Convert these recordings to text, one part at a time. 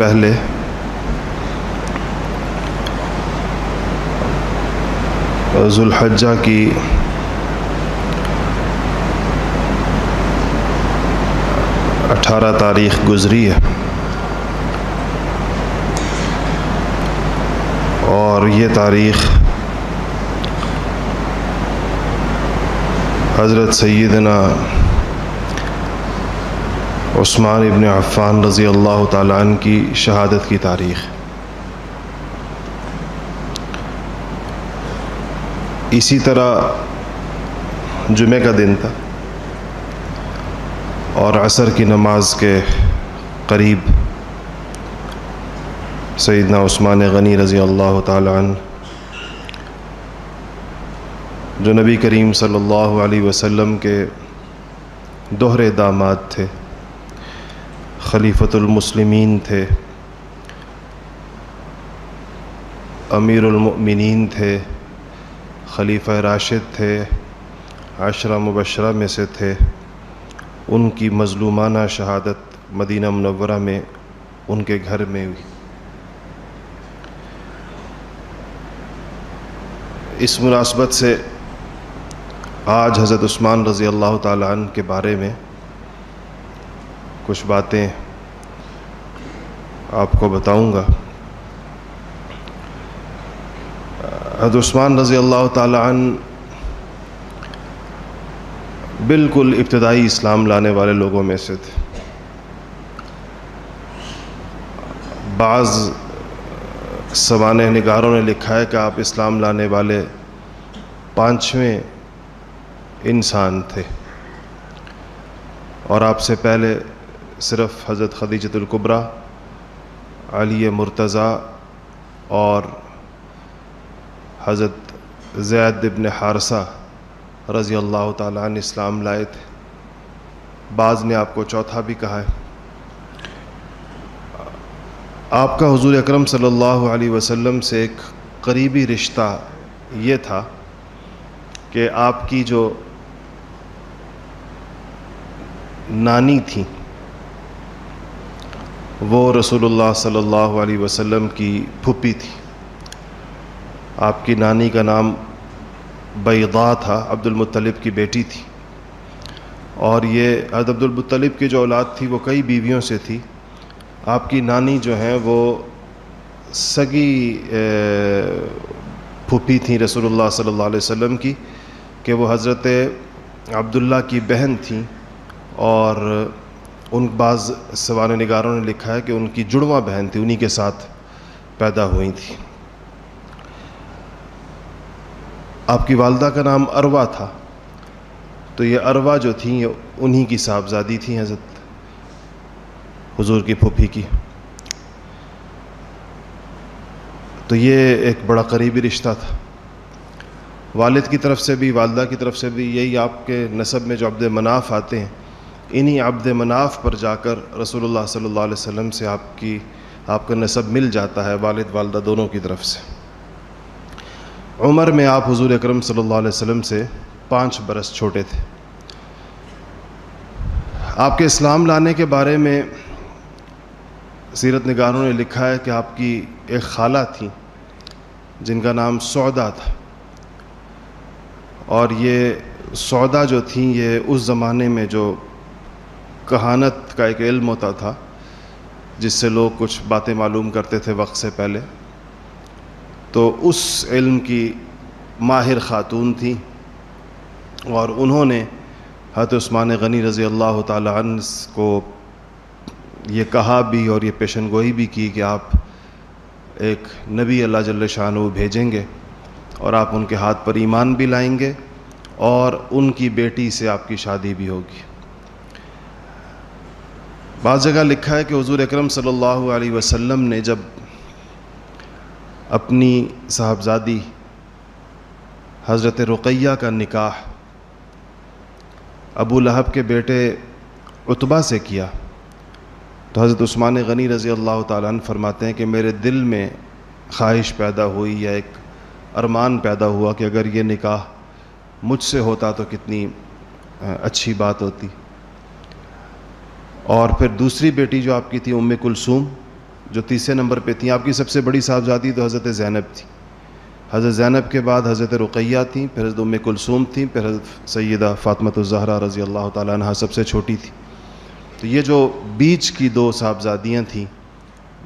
پہلے۔ ذوالحجہ کی اٹھارہ تاریخ گزری ہے۔ اور یہ تاریخ حضرت سیدنا عثمان ابن عفان رضی اللہ تعالیٰ عنہ کی شہادت کی تاریخ۔ اسی طرح جمعہ کا دن تھا اور عصر کی نماز کے قریب سیدنا عثمان غنی رضی اللہ تعالیٰ عنہ، جو نبی کریم صلی اللہ علیہ وسلم کے دوہرے داماد تھے۔ خلیفۃ المسلمین تھے، امیر المؤمنین تھے، خلیفہ راشد تھے، عشرہ مبشرہ میں سے تھے۔ ان کی مظلومانہ شہادت مدینہ منورہ میں ان کے گھر میں ہوئی۔ اس مناسبت سے آج حضرت عثمان رضی اللہ تعالیٰ عنہ کے بارے میں کچھ باتیں آپ کو بتاؤں گا۔ حضرت عثمان رضی اللہ تعالیٰ عنہ بالکل ابتدائی اسلام لانے والے لوگوں میں سے تھے۔ بعض سوانح نگاروں نے لکھا ہے کہ آپ اسلام لانے والے پانچویں انسان تھے۔ اور آپ سے پہلے صرف حضرت خدیجت القبرہ علی مرتضیٰ اور حضرت زید ابن حارثہ رضی اللہ تعالیٰ عنہ اسلام لائے تھے۔ بعض نے آپ کو چوتھا بھی کہا ہے۔ آپ کا حضور اکرم صلی اللہ علیہ وسلم سے ایک قریبی رشتہ یہ تھا کہ آپ کی جو نانی تھیں وہ رسول اللہ صلی اللہ علیہ وسلم کی پھپھی تھی۔ آپ کی نانی کا نام بیضا تھا، عبد المطلب کی بیٹی تھی۔ اور یہ عبد المطلب کی جو اولاد تھی، وہ کئی بیویوں سے تھی۔ آپ کی نانی جو ہیں، وہ سگی پھوپھی تھیں رسول اللہ صلی اللہ علیہ وسلم کی، کہ وہ حضرت عبداللہ کی بہن تھیں۔ اور ان بعض سوانح نگاروں نے لکھا ہے کہ ان کی جڑواں بہن تھی، انہی کے ساتھ پیدا ہوئی تھی آپ کی والدہ کا نام اروا تھا۔ تو یہ اروا جو تھیں، یہ انہی کی صاحبزادی تھیں، حضرت حضور کی پھوپھی کی۔ تو یہ ایک بڑا قریبی رشتہ تھا۔ والد کی طرف سے بھی، والدہ کی طرف سے بھی یہی آپ کے نصب میں جو عبد مناف آتے ہیں انہی عبد مناف پر جا کر رسول اللہ صلی اللہ علیہ وسلم سے آپ کی، آپ کا نصب مل جاتا ہے والد، والدہ دونوں کی طرف سے۔ عمر میں آپ حضور اکرم صلی اللہ علیہ وسلم سے پانچ برس چھوٹے تھے۔ آپ کے اسلام لانے کے بارے میں سیرت نگاروں نے لکھا ہے کہ آپ کی ایک خالہ تھیں، جن کا نام سودا تھا۔ اور یہ سودا جو تھیں، یہ اس زمانے میں جو کہانت کا ایک علم ہوتا تھا، جس سے لوگ کچھ باتیں معلوم کرتے تھے وقت سے پہلے۔ تو اس علم کی ماہر خاتون تھیں اور انہوں نے حضرت عثمان غنی رضی اللہ تعالیٰ عنہ کو یہ کہا بھی اور یہ پیشن گوئی بھی کی کہ آپ ایک نبی اللہ جل شاہ بھیجیں گے اور آپ ان کے ہاتھ پر ایمان بھی لائیں گے اور ان کی بیٹی سے آپ کی شادی بھی ہوگی۔ بعض جگہ لکھا ہے کہ حضور اکرم صلی اللہ علیہ وسلم نے جب اپنی صاحبزادی حضرت رقیہ کا نکاح ابو لہب کے بیٹے عتبہ سے کیا تو حضرت عثمان غنی رضی اللہ تعالیٰ عنہ فرماتے ہیں کہ میرے دل میں خواہش پیدا ہوئی یا ایک ارمان پیدا ہوا کہ اگر یہ نکاح مجھ سے ہوتا تو کتنی اچھی بات ہوتی۔ اور پھر دوسری بیٹی جو آپ کی تھی، ام کلثوم، جو تیسرے نمبر پہ تھیں۔ آپ کی سب سے بڑی صاحبزادی تو حضرت زینب تھی۔ حضرت زینب کے بعد حضرت رقیہ تھیں، پھر حضرت ام کلثوم تھیں، پھر حضرت سیدہ فاطمۃ الزہرا رضی اللہ تعالیٰ عنہ سب سے چھوٹی تھی تو یہ جو بیچ کی دو صاحبزادیاں تھیں،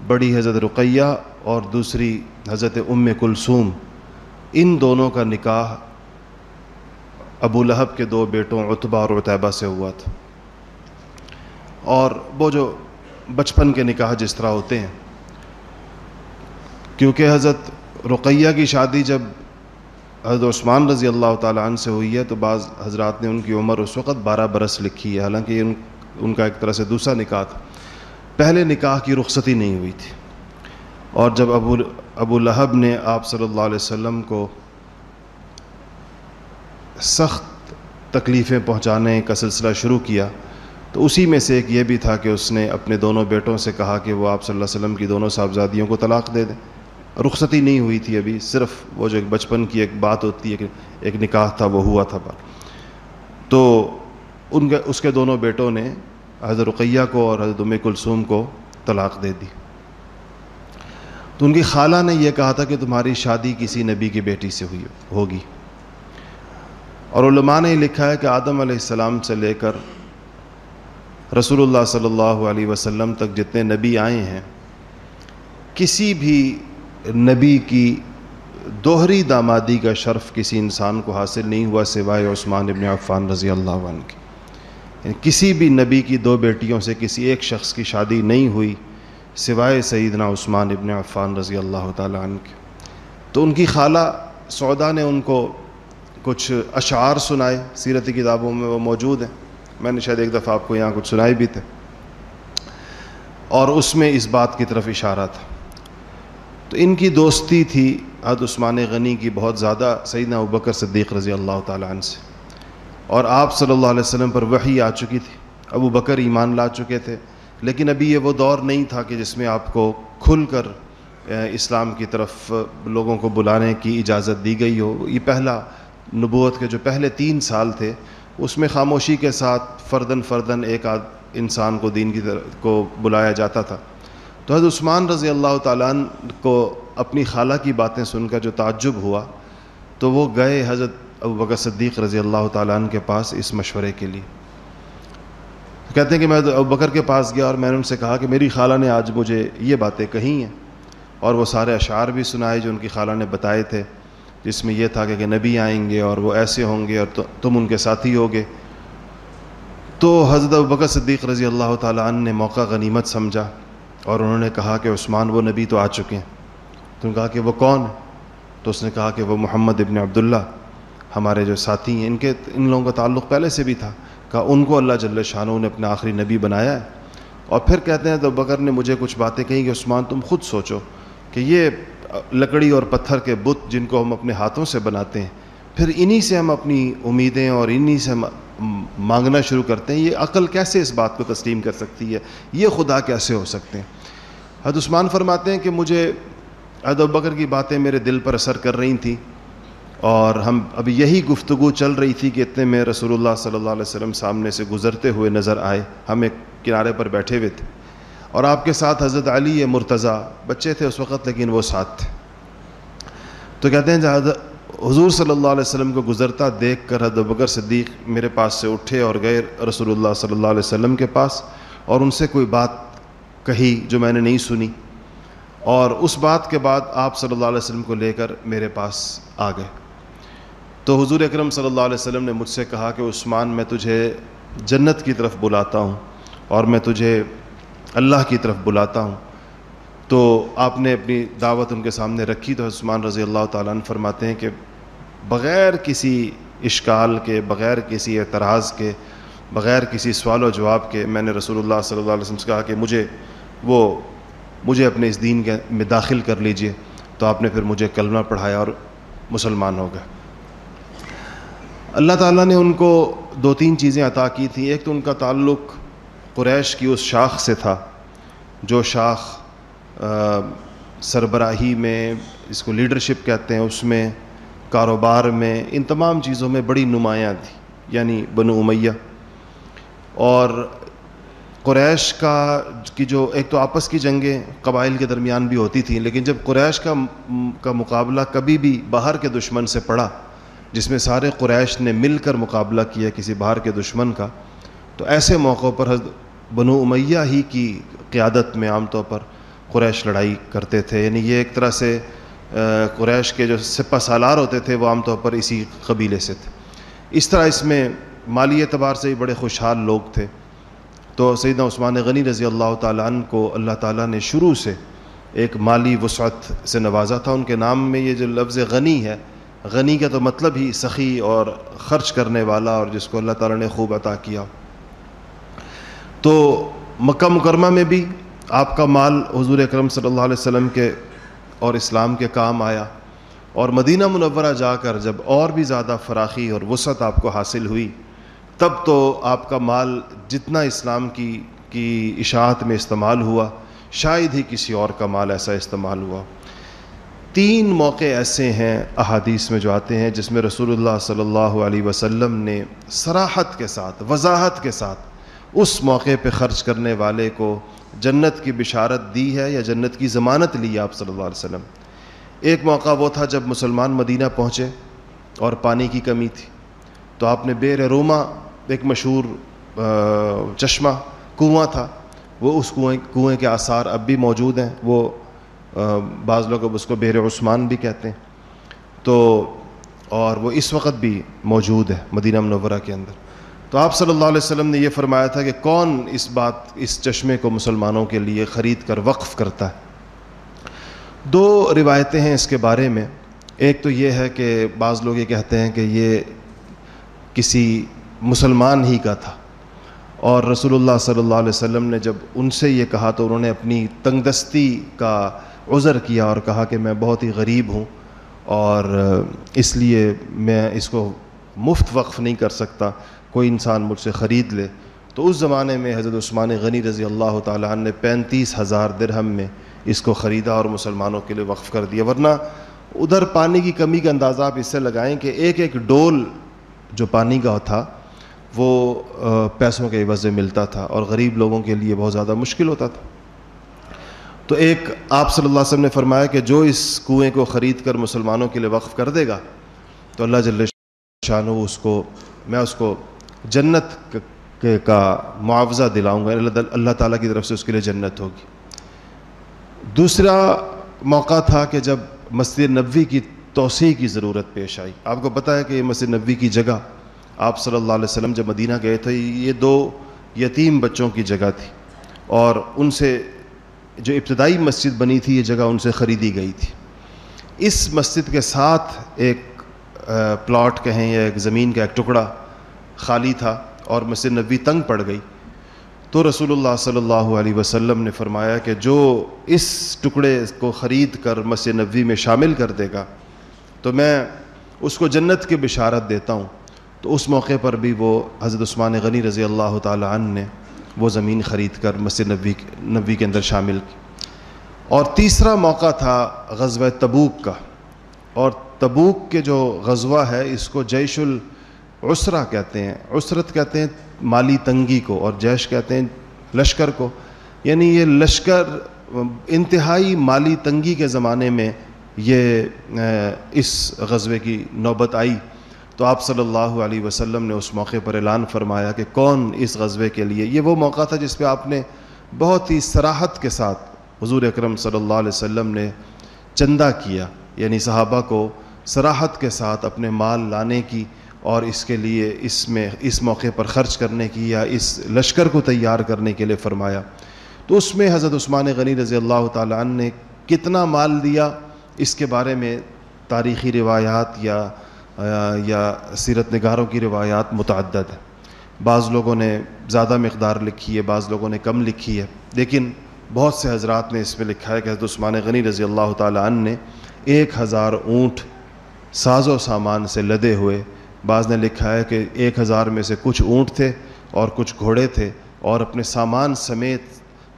بڑی حضرت رقیہ اور دوسری حضرت ام کلثوم، ان دونوں کا نکاح ابو لہب کے دو بیٹوں عتبہ اور عطیبہ سے ہوا تھا۔ اور وہ جو بچپن کے نکاح جس طرح ہوتے ہیں، کیونکہ حضرت رقیہ کی شادی جب حضرت عثمان رضی اللہ تعالیٰ عنہ سے ہوئی ہے، تو بعض حضرات نے ان کی عمر اس وقت بارہ برس لکھی ہے۔ حالانکہ ان ان کا ایک طرح سے دوسرا نکاح تھا۔ پہلے نکاح کی رخصتی نہیں ہوئی تھی۔ اور جب ابو ابو لہب نے آپ صلی اللہ علیہ وسلم کو سخت تکلیفیں پہنچانے کا سلسلہ شروع کیا تو اسی میں سے ایک یہ بھی تھا کہ اس نے اپنے دونوں بیٹوں سے کہا کہ وہ آپ صلی اللہ علیہ وسلم کی دونوں صاحبزادیوں کو طلاق دے دیں۔ رخصتی نہیں ہوئی تھی ابھی، صرف وہ جو ایک بچپن کی ایک بات ہوتی ہے کہ ایک نکاح تھا، وہ ہوا تھا۔ بار تو ان کے، اس کے دونوں بیٹوں نے حضرت رقیہ کو اور حضرت ام کلثوم کو طلاق دے دی۔ تو ان کی خالہ نے یہ کہا تھا کہ تمہاری شادی کسی نبی کی بیٹی سے ہوئی، ہوگی۔ اور علماء نے لکھا ہے کہ آدم علیہ السلام سے لے کر رسول اللہ صلی اللہ علیہ وسلم تک جتنے نبی آئے ہیں، کسی بھی نبی کی دوہری دامادی کا شرف کسی انسان کو حاصل نہیں ہوا سوائے عثمان ابن عفان رضی اللہ عنہ کی۔ یعنی کسی بھی نبی کی دو بیٹیوں سے کسی ایک شخص کی شادی نہیں ہوئی سوائے سیدنا عثمان ابن عفان رضی اللہ تعالیٰ عنہ کے تو ان کی خالہ سودا نے ان کو کچھ اشعار سنائے سیرتی کتابوں میں وہ موجود ہیں۔ میں نے شاید ایک دفعہ آپ کو یہاں کچھ سنائے بھی تھے اور اس میں اس بات کی طرف اشارہ تھا۔ تو ان کی دوستی تھی حد عثمان غنی کی بہت زیادہ، سیدنا ابکر صدیق رضی اللہ تعالیٰ عنہ سے۔ اور آپ صلی اللہ علیہ وسلم پر وحی آ چکی تھی۔ ابو بکر ایمان لا چکے تھے۔ لیکن ابھی یہ وہ دور نہیں تھا کہ جس میں آپ کو کھل کر اسلام کی طرف لوگوں کو بلانے کی اجازت دی گئی ہو۔ یہ پہلا نبوت کے جو پہلے تین سال تھے اس میں خاموشی کے ساتھ فردن فردن ایک آدھ انسان کو دین کی طرف کو بلایا جاتا تھا۔ تو حضرت عثمان رضی اللہ تعالیٰ کو اپنی خالہ کی باتیں سن کر جو تعجب ہوا، تو وہ گئے حضرت ابو بکر صدیق رضی اللہ تعالیٰ عنہ کے پاس اس مشورے کے لیے۔ کہتے ہیں کہ میں ابو بکر کے پاس گیا اور میں نے ان سے کہا کہ میری خالہ نے آج مجھے یہ باتیں کہی ہیں اور وہ سارے اشعار بھی سنائے جو ان کی خالہ نے بتائے تھے۔ جس میں یہ تھا کہ نبی آئیں گے اور وہ ایسے ہوں گے اور تم ان کے ساتھی ہوگے۔ تو حضرت بکر صدیق رضی اللہ تعالیٰ عنہ نے موقع غنیمت سمجھا اور انہوں نے کہا کہ عثمان وہ نبی تو آ چکے ہیں۔ تو نے کہا کہ وہ کون تو اس نے کہا کہ وہ محمد ابن عبداللہ، ہمارے جو ساتھی ہیں، ان کے ان لوگوں کا تعلق پہلے سے بھی تھا۔ کہا، ان کو اللہ جل شاہ نے اپنا آخری نبی بنایا ہے۔ اور پھر کہتے ہیں تو بکر نے مجھے کچھ باتیں کہیں کہ عثمان تم خود سوچو کہ یہ لکڑی اور پتھر کے بت جن کو ہم اپنے ہاتھوں سے بناتے ہیں، پھر انہی سے ہم اپنی امیدیں اور انہی سے مانگنا شروع کرتے ہیں۔ یہ عقل کیسے اس بات کو تسلیم کر سکتی ہے؟ یہ خدا کیسے ہو سکتے ہیں؟ حد عثمان فرماتے ہیں کہ مجھے حد بکر کی باتیں میرے دل پر اثر کر رہی تھیں اور ہم ابھی یہی گفتگو چل رہی تھی کہ اتنے میں رسول اللہ صلی اللہ علیہ وسلم سامنے سے گزرتے ہوئے نظر آئے۔ ہم ایک کنارے پر بیٹھے ہوئے تھے۔ اور آپ کے ساتھ حضرت علی مرتضیٰ بچے تھے اس وقت، لیکن وہ ساتھ تھے۔ تو کہتے ہیں، جہاں حضور صلی اللہ علیہ وسلم کو گزرتا دیکھ کر حضرت بکر صدیق میرے پاس سے اٹھے اور گئے رسول اللہ صلی اللہ علیہ وسلم کے پاس، اور ان سے کوئی بات کہی جو میں نے نہیں سنی۔ اور اس بات کے بعد آپ صلی اللہ علیہ وسلم کو لے کر میرے پاس آ گئے۔ تو حضور اکرم صلی اللہ علیہ وسلم نے مجھ سے کہا کہ، عثمان، میں تجھے جنت کی طرف بلاتا ہوں، اور میں تجھے اللہ کی طرف بلاتا ہوں۔ تو آپ نے اپنی دعوت ان کے سامنے رکھی تو عثمان رضی اللہ تعالیٰ عنہ فرماتے ہیں کہ بغیر کسی اشکال کے، بغیر کسی اعتراض کے، بغیر کسی سوال و جواب کے میں نے رسول اللہ صلی اللہ علیہ وسلم سے کہا کہ مجھے وہ، مجھے اپنے اس دین کے میں داخل کر لیجیے۔ تو آپ نے پھر مجھے کلمہ پڑھایا اور مسلمان ہو گئے۔ اللہ تعالیٰ نے ان کو دو تین چیزیں عطا کی تھیں۔ ایک تو ان کا تعلق قریش کی اس شاخ سے تھا، جو شاخ سربراہی میں اس کو لیڈرشپ کہتے ہیں، اس میں کاروبار میں، ان تمام چیزوں میں بڑی نمایاں تھی یعنی بنو امیہ۔ اور قریش کا کی جو، ایک تو آپس کی جنگیں قبائل کے درمیان بھی ہوتی تھیں، لیکن جب قریش کا کا مقابلہ کبھی بھی باہر کے دشمن سے پڑا، جس میں سارے قریش نے مل کر مقابلہ کیا کسی باہر کے دشمن کا تو ایسے موقعوں پر حضرت بنو امیہ ہی کی قیادت میں عام طور پر قریش لڑائی کرتے تھے۔ یعنی یہ ایک طرح سے قریش کے جو سپہ سالار ہوتے تھے، وہ عام طور پر اسی قبیلے سے تھے۔ اس طرح اس میں مالی اعتبار سے بڑے خوشحال لوگ تھے۔ تو سیدنا عثمان غنی رضی اللہ تعالیٰ عنہ کو اللہ تعالیٰ نے شروع سے ایک مالی وسعت سے نوازا تھا۔ ان کے نام میں یہ جو لفظ غنی ہے، غنی کا تو مطلب ہی سخی اور خرچ کرنے والا اور جس کو اللہ تعالیٰ نے خوب عطا کیا۔ تو مکہ مکرمہ میں بھی آپ کا مال حضور اکرم صلی اللہ علیہ وسلم کے اور اسلام کے کام آیا اور مدینہ منورہ جا کر جب اور بھی زیادہ فراخی اور وسعت آپ کو حاصل ہوئی، تب تو آپ کا مال جتنا اسلام کی کی اشاعت میں استعمال ہوا، شاید ہی کسی اور کا مال ایسا استعمال ہوا۔ تین موقع ایسے ہیں احادیث میں جو آتے ہیں جس میں رسول اللہ صلی اللہ علیہ وسلم نے سراحت کے ساتھ، وضاحت کے ساتھ اس موقع پہ خرچ کرنے والے کو جنت کی بشارت دی ہے یا جنت کی ضمانت لی ہے آپ صلی اللہ علیہ وسلم؟ ایک موقع وہ تھا جب مسلمان مدینہ پہنچے اور پانی کی کمی تھی۔ تو آپ نے بیر روما ایک مشہور چشمہ کنواں تھا۔ وہ اس کنویں کنویں کے آثار اب بھی موجود ہیں۔ وہ بعض لوگ اب اس کو بیر عثمان بھی کہتے ہیں۔ تو، اور وہ اس وقت بھی موجود ہے مدینہ منورہ کے اندر۔ تو آپ صلی اللہ علیہ وسلم نے یہ فرمایا تھا کہ کون اس بات، اس چشمے کو مسلمانوں کے لیے خرید کر وقف کرتا ہے؟ دو روایتیں ہیں اس کے بارے میں۔ ایک تو یہ ہے کہ بعض لوگ یہ کہتے ہیں کہ یہ کسی مسلمان ہی کا تھا۔ اور رسول اللہ صلی اللہ علیہ وسلم نے جب ان سے یہ کہا تو انہوں نے اپنی تنگ دستی کا عذر کیا اور کہا کہ میں بہت ہی غریب ہوں اور اس لیے میں اس کو مفت وقف نہیں کر سکتا۔ کوئی انسان مجھ سے خرید لے۔ تو اس زمانے میں حضرت عثمان غنی رضی اللہ تعالیٰ عنہ نے پینتیس ہزار درہم میں اس کو خریدا اور مسلمانوں کے لیے وقف کر دیا۔ ورنہ ادھر پانی کی کمی کا اندازہ آپ اس سے لگائیں کہ ایک ایک ڈول جو پانی کا تھا، وہ پیسوں کے عوض ملتا تھا اور غریب لوگوں کے لیے بہت زیادہ مشکل ہوتا تھا۔ تو ایک آپ صلی اللہ علیہ وسلم نے فرمایا کہ جو اس کنویں کو خرید کر مسلمانوں کے لیے وقف کر دے گا، تو اللہ جل شاہ اس کو، میں اس کو جنت کا معاوضہ دلاؤں گا، اللہ تعالیٰ کی طرف سے اس کے لیے جنت ہوگی۔ دوسرا موقع تھا کہ جب مسجد نبوی کی توسیع کی ضرورت پیش آئی۔ آپ کو پتہ ہے کہ یہ مسجد نبوی کی جگہ، آپ صلی اللہ علیہ وسلم جب مدینہ گئے تھے، یہ دو یتیم بچوں کی جگہ تھی۔ اور ان سے جو ابتدائی مسجد بنی تھی، یہ جگہ ان سے خریدی گئی تھی۔ اس مسجد کے ساتھ ایک پلاٹ کہیں یا ایک زمین کا ایک ٹکڑا خالی تھا اور مسجد نبوی تنگ پڑ گئی۔ تو رسول اللہ صلی اللہ علیہ وسلم نے فرمایا کہ جو اس ٹکڑے کو خرید کر مسجد نبوی میں شامل کر دے گا، تو میں اس کو جنت کی بشارت دیتا ہوں۔ تو اس موقع پر بھی وہ حضرت عثمان غنی رضی اللہ تعالیٰ عنہ نے وہ زمین خرید کر مسجد نبوی نبوی کے اندر شامل کی۔ اور تیسرا موقع تھا غزوہ تبوک کا۔ اور تبوک کے جو غزوہ ہے، اس کو جیش ال العسرہ کہتے ہیں، عسرت کہتے ہیں مالی تنگی کو اور جیش کہتے ہیں لشکر کو۔ یعنی یہ لشکر انتہائی مالی تنگی کے زمانے میں یہ اس غزوے کی نوبت آئی۔ تو آپ صلی اللہ علیہ وسلم نے اس موقع پر اعلان فرمایا کہ کون اس غزوے کے لیے؟ یہ وہ موقع تھا جس پہ آپ نے بہت ہی سراحت کے ساتھ حضور اکرم صلی اللہ علیہ وسلم نے چندہ کیا۔ یعنی صحابہ کو سراحت کے ساتھ اپنے مال لانے کی اور اس کے لیے اس میں، اس موقع پر خرچ کرنے کی یا اس لشکر کو تیار کرنے کے لیے فرمایا۔ تو اس میں حضرت عثمان غنی رضی اللہ تعالیٰ عنہ نے کتنا مال دیا، اس کے بارے میں تاریخی روایات یا یا سیرت نگاروں کی روایات متعدد ہیں۔ بعض لوگوں نے زیادہ مقدار لکھی ہے، بعض لوگوں نے کم لکھی ہے۔ لیکن بہت سے حضرات نے اس میں لکھا ہے کہ حضرت عثمان غنی رضی اللہ تعالیٰ عنہ نے ایک ہزار اونٹ ساز و سامان سے لدے ہوئے بعض نے لکھا ہے کہ ایک ہزار میں سے کچھ اونٹ تھے اور کچھ گھوڑے تھے اور اپنے سامان سمیت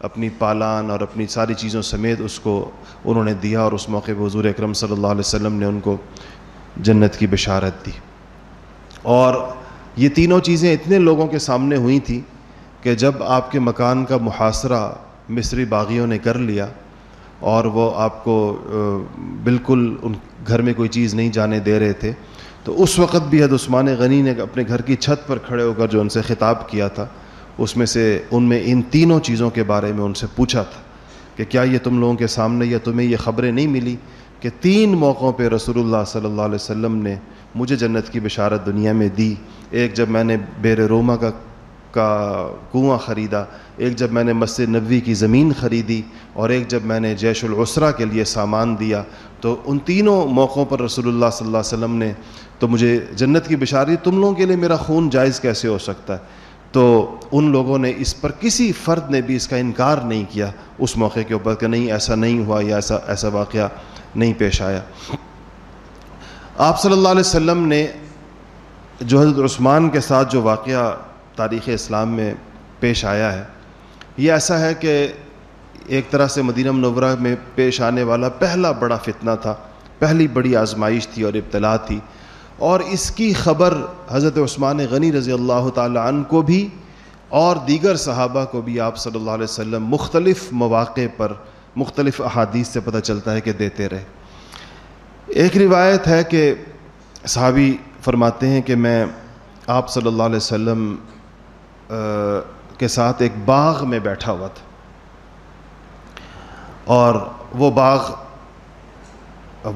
اپنی پالان اور اپنی ساری چیزوں سمیت اس کو انہوں نے دیا اور اس موقع پہ حضور اکرم صلی اللہ علیہ وسلم نے ان کو جنت کی بشارت دی۔ اور یہ تینوں چیزیں اتنے لوگوں کے سامنے ہوئی تھیں کہ جب آپ کے مکان کا محاصرہ مصری باغیوں نے کر لیا اور وہ آپ کو بالکل ان گھر میں کوئی چیز نہیں جانے دے رہے تھے تو اس وقت بھی حد عثمان غنی نے اپنے گھر کی چھت پر کھڑے ہو کر جو ان سے خطاب کیا تھا، اس میں سے ان میں ان تینوں چیزوں کے بارے میں ان سے پوچھا تھا کہ کیا یہ تم لوگوں کے سامنے یا تمہیں یہ خبریں نہیں ملی کہ تین موقعوں پہ رسول اللہ صلی اللہ علیہ وسلم نے مجھے جنت کی بشارت دنیا میں دی۔ ایک جب میں نے بیر روما کا کا کنواں خریدا، ایک جب میں نے مسجد نبوی کی زمین خریدی اور ایک جب میں نے جیش العسرہ کے لیے سامان دیا، تو ان تینوں موقعوں پر رسول اللہ صلی اللہ علیہ وسلم نے تو مجھے جنت کی بشاری تم لوگوں کے لیے میرا خون جائز کیسے ہو سکتا ہے؟ تو ان لوگوں نے اس پر کسی فرد نے بھی اس کا انکار نہیں کیا، اس موقع کے اوپر کہ نہیں، ایسا نہیں ہوا یا ایسا ایسا واقعہ نہیں پیش آیا۔ آپ صلی اللہ علیہ وسلم نے جو حضرت عثمان کے ساتھ جو واقعہ تاریخ اسلام میں پیش آیا ہے۔ یہ ایسا ہے کہ ایک طرح سے مدینہ منورہ میں پیش آنے والا پہلا بڑا فتنہ تھا، پہلی بڑی آزمائش تھی اور ابتلا تھی۔ اور اس کی خبر حضرت عثمان غنی رضی اللہ تعالیٰ عنہ کو بھی اور دیگر صحابہ کو بھی آپ صلی اللہ علیہ وسلم مختلف مواقع پر، مختلف احادیث سے پتہ چلتا ہے کہ دیتے رہے۔ ایک روایت ہے کہ صحابی فرماتے ہیں کہ میں آپ صلی اللہ علیہ وسلم کے ساتھ ایک باغ میں بیٹھا ہوا تھا۔ اور وہ باغ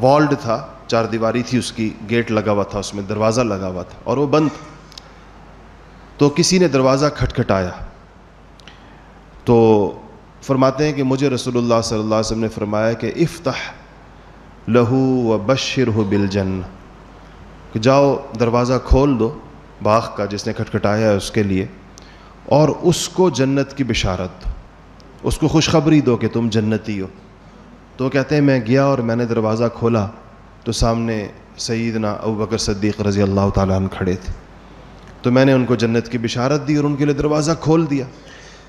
والڈ تھا، چار دیواری تھی، اس کی گیٹ لگا ہوا تھا، اس میں دروازہ لگا ہوا تھا اور وہ بند تو کسی نے دروازہ کھٹکھٹایا۔ تو فرماتے ہیں کہ مجھے رسول اللہ صلی اللہ علیہ وسلم نے فرمایا کہ افتح لہو و بشر ہو بل جن جاؤ، دروازہ کھول دو باغ کا جس نے کھٹکھٹایا ہے اس کے لیے۔ اور اس کو جنت کی بشارت دو۔ اس کو خوشخبری دو کہ تم جنتی ہو۔ تو کہتے ہیں، میں گیا اور میں نے دروازہ کھولا تو سامنے سیدنا ابو بکر صدیق رضی اللہ تعالیٰ عنہ کھڑے تھے۔ تو میں نے ان کو جنت کی بشارت دی اور ان کے لیے دروازہ کھول دیا۔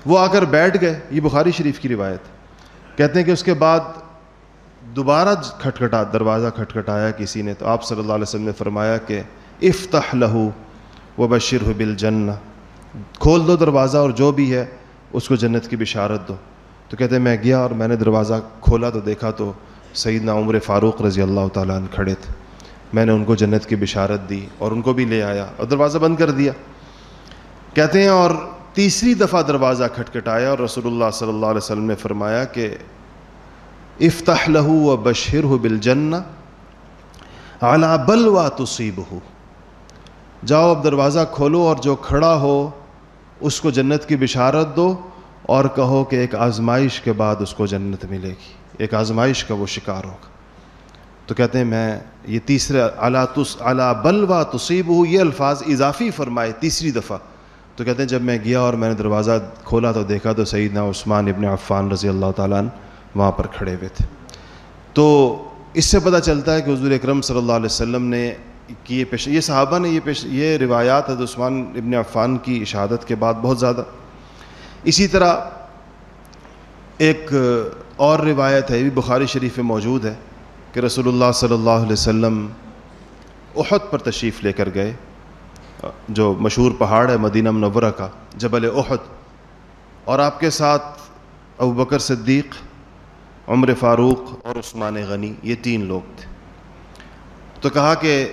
وہ آ کر بیٹھ گئے۔ یہ بخاری شریف کی روایت کہتے ہیں کہ اس کے بعد دوبارہ کھٹکھٹا، دروازہ کھٹکھٹایا کسی نے۔ تو آپ صلی اللہ علیہ وسلم نے فرمایا کہ افتح لہو و بشر بل کھول دو دروازہ اور جو بھی ہے، اس کو جنت کی بشارت دو۔ تو کہتے ہیں، میں گیا اور میں نے دروازہ کھولا تو دیکھا تو سیدنا عمر فاروق رضی اللہ تعالیٰ عنہ کھڑے تھے۔ میں نے ان کو جنت کی بشارت دی اور ان کو بھی لے آیا اور دروازہ بند کر دیا۔ کہتے ہیں، اور تیسری دفعہ دروازہ کھٹکھٹایا اور رسول اللہ صلی اللہ علیہ وسلم نے فرمایا کہ، افتح لہو و بشر ہو بل جن اعلیٰ بل و تصیب ہو جاؤ اب دروازہ کھولو اور جو کھڑا ہو اس کو جنت کی بشارت دو اور کہو کہ ایک آزمائش کے بعد اس کو جنت ملے گی۔ ایک آزمائش کا وہ شکار ہوگا۔ تو کہتے ہیں میں یہ تیسرے اعلیٰ تس اعلیٰ بل و تصیب ہو یہ الفاظ اضافی فرمائے تیسری دفعہ۔ تو کہتے ہیں جب میں گیا اور میں نے دروازہ کھولا تو دیکھا تو سیدنا عثمان ابن عفان رضی اللہ تعالیٰ وہاں پر کھڑے ہوئے تھے۔ تو اس سے پتہ چلتا ہے کہ حضور اکرم صلی اللہ علیہ وسلم نے کی یہ پیش، یہ صحابہ نے یہ پیش، یہ روایات حضرت عثمان ابن عفان کی اشہادت کے بعد بہت زیادہ۔ اسی طرح ایک اور روایت ہے، یہ بھی بخاری شریف میں موجود ہے کہ رسول اللہ صلی اللہ علیہ وسلم احد پر تشریف لے کر گئے، جو مشہور پہاڑ ہے مدینہ منورہ کا، جبل احد۔ اور آپ کے ساتھ ابو بکر صدیق، عمر فاروق اور عثمان غنی، یہ تین لوگ تھے۔ تو کہا کہ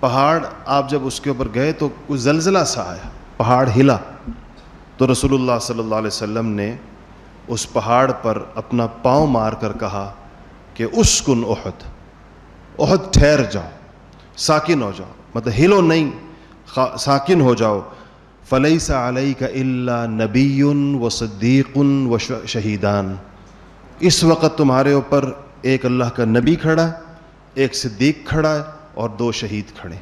پہاڑ آپ جب اس کے اوپر گئے تو کچھ زلزلہ سا آیا، پہاڑ ہلا۔ تو رسول اللہ صلی اللہ علیہ وسلم نے اس پہاڑ پر اپنا پاؤں مار کر کہا کہ اس کن احد احد ٹھہر جاؤ، ساکن ہو جاؤ۔ مطلب ہلو نہیں ساکن ہو جاؤ۔ فلئی سا علیہ کا اللہ نبی و صدیق و شہیدان۔ اس وقت تمہارے اوپر ایک اللہ کا نبی کھڑا ہے، ایک صدیق کھڑا ہے۔ اور دو شہید کھڑے۔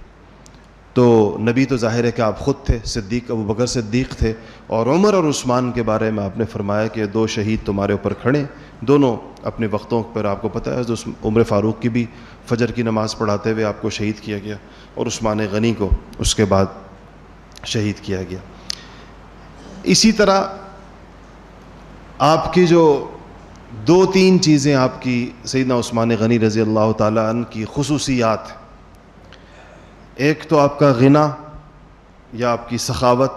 تو نبی تو ظاہر ہے کہ آپ خود تھے، صدیق، ابو بکر صدیق تھے اور عمر اور عثمان کے بارے میں آپ نے فرمایا کہ دو شہید تمہارے اوپر کھڑے۔ دونوں اپنے وقتوں پر آپ کو پتہ ہے عمر فاروق کی بھی فجر کی نماز پڑھاتے ہوئے آپ کو شہید کیا گیا اور عثمان غنی کو اس کے بعد شہید کیا گیا۔ اسی طرح آپ کی جو دو تین چیزیں آپ کی سیدنا عثمان غنی رضی اللہ تعالیٰ عنہ کی خصوصیات ایک تو آپ کا غنا یا آپ کی سخاوت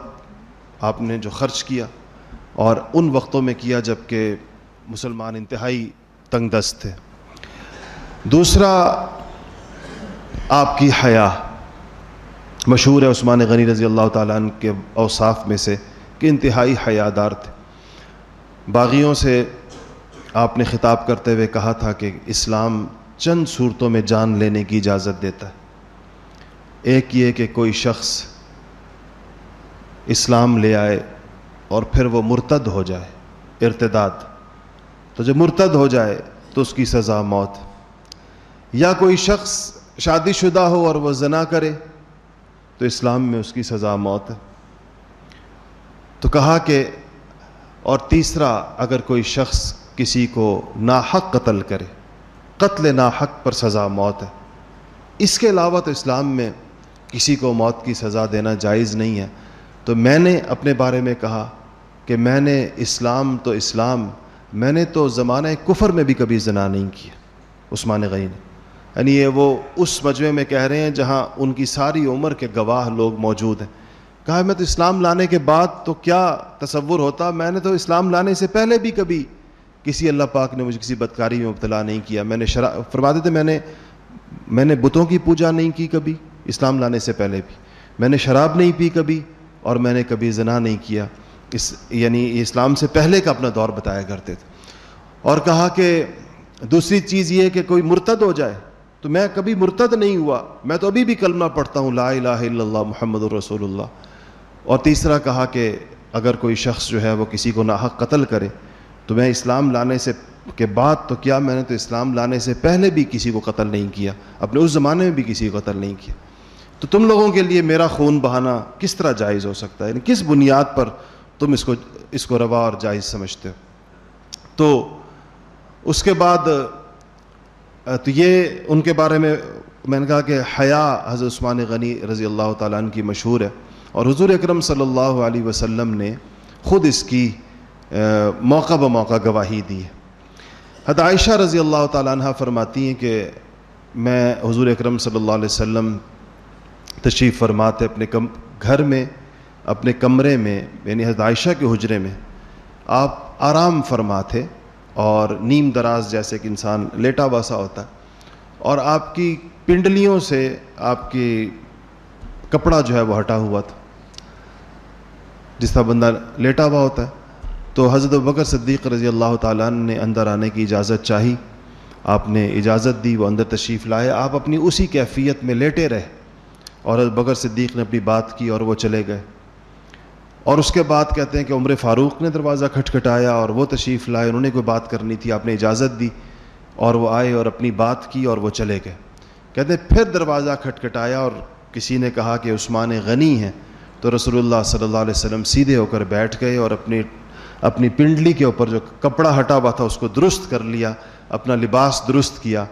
آپ نے جو خرچ کیا اور ان وقتوں میں کیا جبکہ مسلمان انتہائی تنگ دست تھے۔ دوسرا، آپ کی حیا۔ مشہور ہے عثمان غنی رضی اللہ تعالیٰ عنہ کے اوصاف میں سے کہ انتہائی حیادار تھے۔ باغیوں سے آپ نے خطاب کرتے ہوئے کہا تھا کہ اسلام چند صورتوں میں جان لینے کی اجازت دیتا ہے۔ ایک یہ کہ کوئی شخص اسلام لے آئے اور پھر وہ مرتد ہو جائے، ارتداد۔ تو جب مرتد ہو جائے تو اس کی سزا موت۔ یا کوئی شخص شادی شدہ ہو اور وہ زنا کرے تو اسلام میں اس کی سزا موت۔ ہے تو کہا کہ اور تیسرا، اگر کوئی شخص کسی کو ناحق قتل کرے، قتل ناحق پر سزا موت ہے۔ اس کے علاوہ تو اسلام میں کسی کو موت کی سزا دینا جائز نہیں ہے۔ تو میں نے اپنے بارے میں کہا کہ میں نے اسلام تو اسلام، میں نے تو زمانہ کفر میں بھی کبھی زنا نہیں کیا۔ عثمان غی نے۔ یعنی یہ وہ اس مجمع میں کہہ رہے ہیں جہاں ان کی ساری عمر کے گواہ لوگ موجود ہیں۔ کہا، میں تو اسلام لانے کے بعد تو کیا تصور ہوتا؟ میں نے تو اسلام لانے سے پہلے بھی کبھی کسی اللہ پاک نے مجھے کسی بدکاری میں مبتلا نہیں کیا۔ میں نے شرا فرماتے تھے میں نے میں نے بتوں کی پوجا نہیں کی کبھی۔ اسلام لانے سے پہلے بھی۔ میں نے شراب نہیں پی کبھی اور میں نے کبھی زنا نہیں کیا۔ اس یعنی اسلام سے پہلے کا اپنا دور بتایا کرتے تھے۔ اور کہا کہ دوسری چیز یہ کہ کوئی مرتد ہو جائے تو میں کبھی مرتد نہیں ہوا۔ میں تو ابھی بھی کلمہ پڑھتا ہوں، لا الہ الا اللہ محمد الرسول اللہ۔ اور تیسرا کہا کہ اگر کوئی شخص جو ہے وہ کسی کو ناحق قتل کرے تو میں اسلام لانے سے کے بعد تو کیا میں نے تو اسلام لانے سے پہلے بھی کسی کو قتل نہیں کیا، اپنے اس زمانے میں بھی کسی کو قتل نہیں کیا۔ تو تم لوگوں کے لیے میرا خون بہانا کس طرح جائز ہو سکتا ہے؟ یعنی کس بنیاد پر تم اس کو اس کو روا اور جائز سمجھتے ہو؟ تو اس کے بعد تو یہ ان کے بارے میں میں نے کہا کہ حیا حضرت عثمان غنی رضی اللہ تعالیٰ عنہ کی مشہور ہے۔ اور حضور اکرم صلی اللہ علیہ وسلم نے خود اس کی موقع بہ موقع گواہی دی ہے۔ حد عائشہ رضی اللہ تعالیٰ عنہ فرماتی ہیں کہ میں حضور اکرم صلی اللہ علیہ وسلم تشریف فرماتے اپنے کم گھر میں، اپنے کمرے میں یعنی حضرت عائشہ کے حجرے میں، آپ آرام فرماتے اور نیم دراز جیسے کہ انسان لیٹا باسا ہوتا۔ ہے اور آپ کی پنڈلیوں سے آپ کی کپڑا جو ہے وہ ہٹا ہوا تھا۔ جس طرح بندہ لیٹا ہوا ہوتا ہے۔ تو حضرت بکر صدیق رضی اللہ تعالیٰ نے اندر آنے کی اجازت چاہی۔ آپ نے اجازت دی، وہ اندر تشریف لائے۔ آپ اپنی اسی کیفیت میں لیٹے رہے۔ اور حضرت بکر صدیق نے اپنی بات کی اور وہ چلے گئے۔ اور اس کے بعد کہتے ہیں کہ عمر فاروق نے دروازہ کھٹکھٹایا اور وہ تشریف لائے، انہوں نے کوئی بات کرنی تھی، آپ نے اجازت دی۔ اور وہ آئے اور اپنی بات کی اور وہ چلے گئے۔ کہتے ہیں پھر دروازہ کھٹکھٹایا اور کسی نے کہا کہ عثمان غنی ہیں۔ تو رسول اللہ صلی اللہ علیہ وسلم سیدھے ہو کر بیٹھ گئے اور اپنی اپنی پنڈلی کے اوپر جو کپڑا ہٹا ہوا تھا اس کو درست کر لیا، اپنا لباس درست کیا۔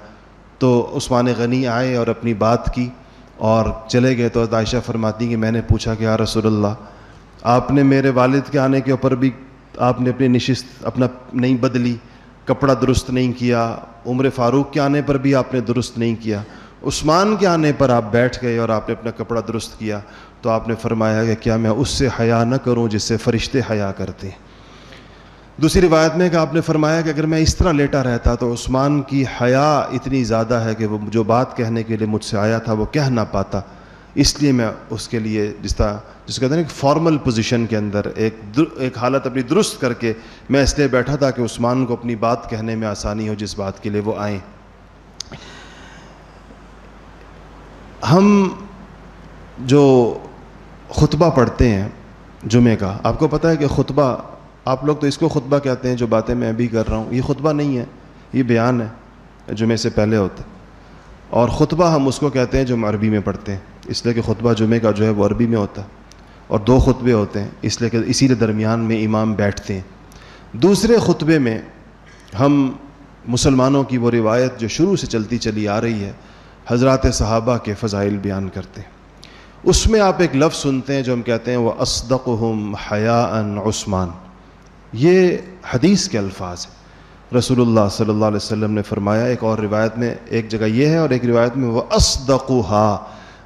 تو عثمان غنی آئے اور اپنی بات کی۔ اور چلے گئے تو عائشہ فرماتی کہ میں نے پوچھا کہ یا رسول اللہ، آپ نے میرے والد کے آنے کے اوپر بھی آپ نے اپنی نشست، اپنا نہیں بدلی، کپڑا درست نہیں کیا، عمر فاروق کے آنے پر بھی آپ نے درست نہیں کیا، عثمان کے آنے پر آپ بیٹھ گئے اور آپ نے اپنا کپڑا درست کیا، تو آپ نے فرمایا کہ کیا میں اس سے حیا نہ کروں جس سے فرشتے حیا کرتے ہیں۔ دوسری روایت میں کہ آپ نے فرمایا کہ اگر میں اس طرح لیٹا رہتا تو عثمان کی حیا اتنی زیادہ ہے کہ وہ جو بات کہنے کے لیے مجھ سے آیا تھا وہ کہہ نہ پاتا۔ اس لیے میں اس کے لیے جس طرح جس کہتے ہیں ایک فارمل پوزیشن کے اندر ایک ایک حالت اپنی درست کر کے میں اس لیے بیٹھا تھا کہ عثمان کو اپنی بات کہنے میں آسانی ہو جس بات کے لیے وہ آئیں۔ ہم جو خطبہ پڑھتے ہیں جمعہ کا، آپ کو پتہ ہے کہ خطبہ آپ لوگ تو اس کو خطبہ کہتے ہیں جو باتیں میں ابھی کر رہا ہوں۔ یہ خطبہ نہیں ہے، یہ بیان ہے، جمعے سے پہلے ہوتا ہے۔ اور خطبہ ہم اس کو کہتے ہیں جو ہم عربی میں پڑھتے ہیں۔ اس لیے کہ خطبہ جمعے کا جو ہے وہ عربی میں ہوتا ہے۔ اور دو خطبے ہوتے ہیں، اس لیے کہ اسی لیے درمیان میں امام بیٹھتے ہیں۔ دوسرے خطبے میں ہم مسلمانوں کی وہ روایت جو شروع سے چلتی چلی آ رہی ہے، حضرات صحابہ کے فضائل بیان کرتے ہیں۔ اس میں آپ ایک لفظ سنتے ہیں جو ہم کہتے ہیں وہ اسدق ہم حیا ان عثمان۔ یہ حدیث کے الفاظ ہیں۔ رسول اللہ صلی اللہ علیہ وسلم نے فرمایا، ایک اور روایت میں ایک جگہ یہ ہے اور ایک روایت میں وہ اسدق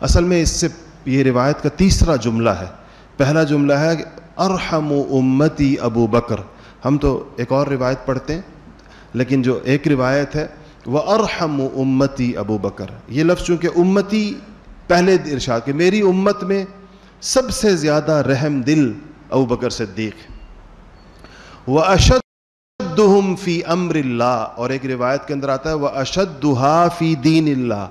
اصل میں اس سے یہ روایت کا تیسرا جملہ ہے۔ پہلا جملہ ہے، ارحم امتی ابو بکر۔ ہم تو ایک اور روایت پڑھتے ہیں، لیکن جو ایک روایت ہے، وہ ارحم امتی ابو بکر۔ یہ لفظ چونکہ امتی پہلے ارشاد کہ میری امت میں سب سے زیادہ رحم دل ابو بکر صدیق۔ وہ اشد فی امر اللہ اور ایک روایت کے اندر آتا ہے وہ اشد فی دین اللہ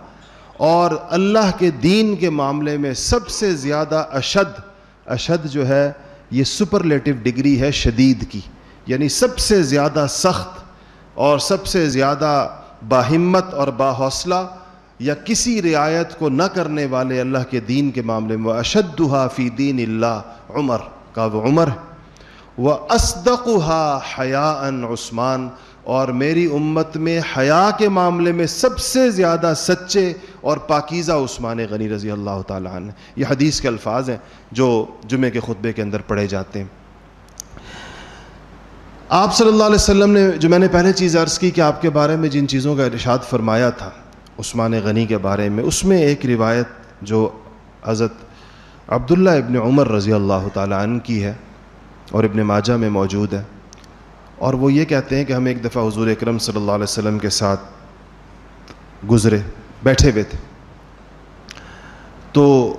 اور اللہ کے دین کے معاملے میں سب سے زیادہ اشد اشد جو ہے، یہ سپرلیٹو ڈگری ہے شدید کی یعنی سب سے زیادہ سخت اور سب سے زیادہ باہمت اور باحوصلہ یا کسی رعایت کو نہ کرنے والے اللہ کے دین کے معاملے میں وہ اشد فی دین اللہ عمر، کا وہ عمر ہے۔ وہ اسدق حیا ان عثمان اور میری امت میں حیا کے معاملے میں سب سے زیادہ سچے اور پاکیزہ عثمان غنی رضی اللہ تعالیٰ عنہ۔ یہ حدیث کے الفاظ ہیں جو جمعے کے خطبے کے اندر پڑھے جاتے ہیں۔ آپ صلی اللہ علیہ وسلم نے جو میں نے پہلے چیز عرض کی کہ آپ کے بارے میں جن چیزوں کا ارشاد فرمایا تھا عثمان غنی کے بارے میں، اس میں ایک روایت جو حضرت عبداللہ ابن عمر رضی اللہ تعالیٰ عنہ کی ہے۔ اور ابن ماجہ میں موجود ہے اور وہ یہ کہتے ہیں کہ ہم ایک دفعہ حضور اکرم صلی اللہ علیہ وسلم کے ساتھ گزرے، بیٹھے ہوئے تھے۔ تو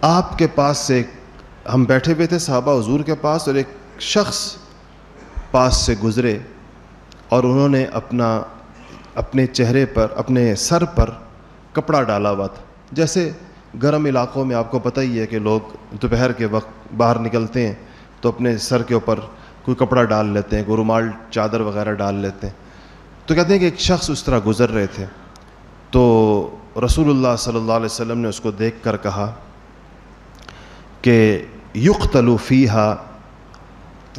آپ کے پاس سے ہم بیٹھے ہوئے تھے صحابہ حضور کے پاس اور ایک شخص پاس سے گزرے اور انہوں نے اپنا، اپنے چہرے پر، اپنے سر پر کپڑا ڈالا ہوا تھا۔ جیسے گرم علاقوں میں آپ کو پتہ ہی ہے کہ لوگ دوپہر کے وقت باہر نکلتے ہیں۔ تو اپنے سر کے اوپر کوئی کپڑا ڈال لیتے ہیں، کوئی رومال، چادر وغیرہ ڈال لیتے ہیں۔ تو کہتے ہیں کہ ایک شخص اس طرح گزر رہے تھے۔ تو رسول اللہ صلی اللہ علیہ وسلم نے اس کو دیکھ کر کہا کہ یق تلوفیحہ